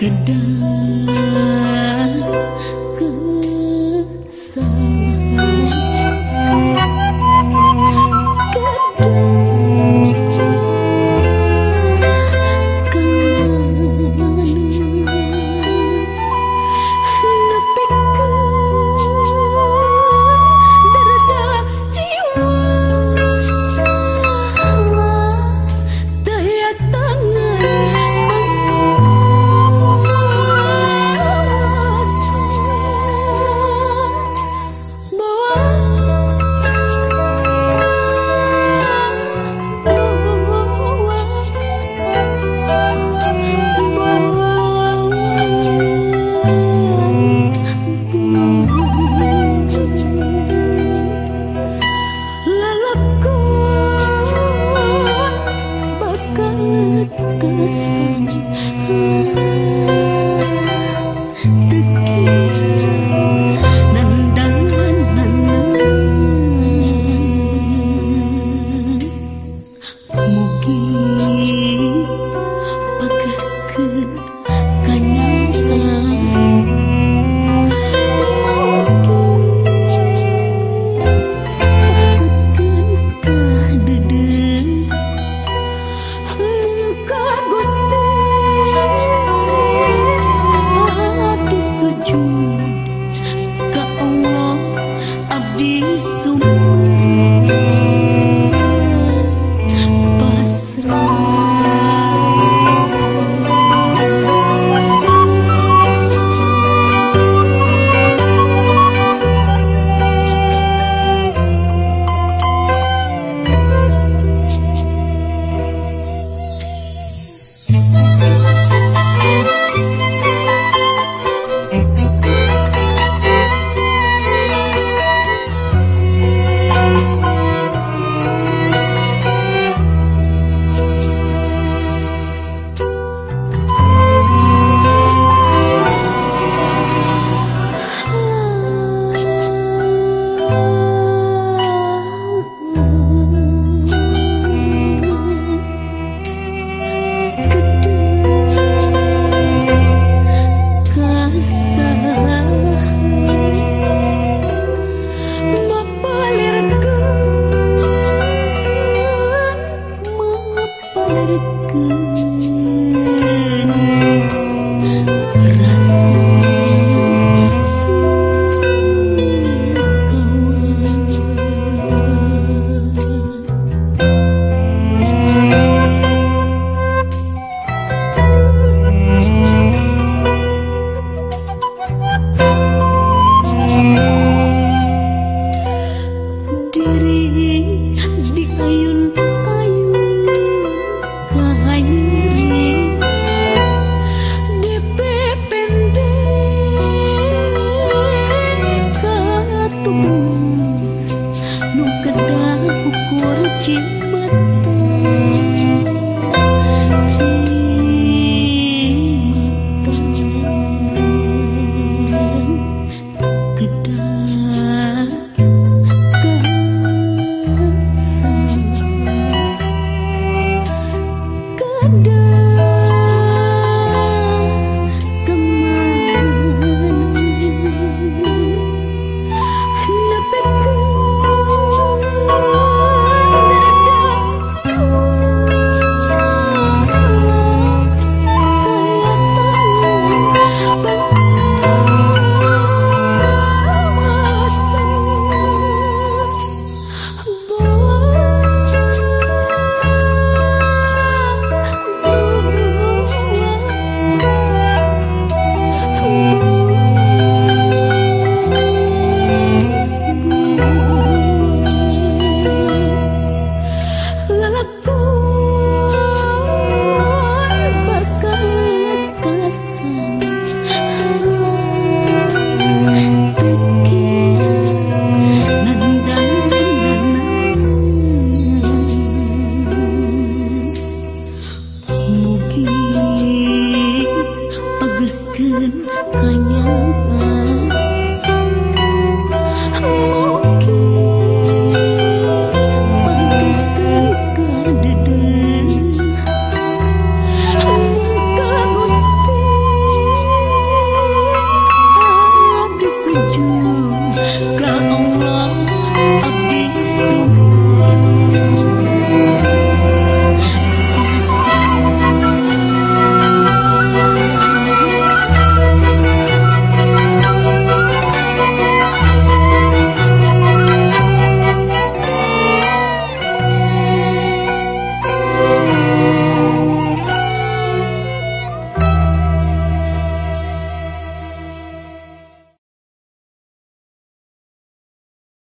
gần đời. canção. 一个。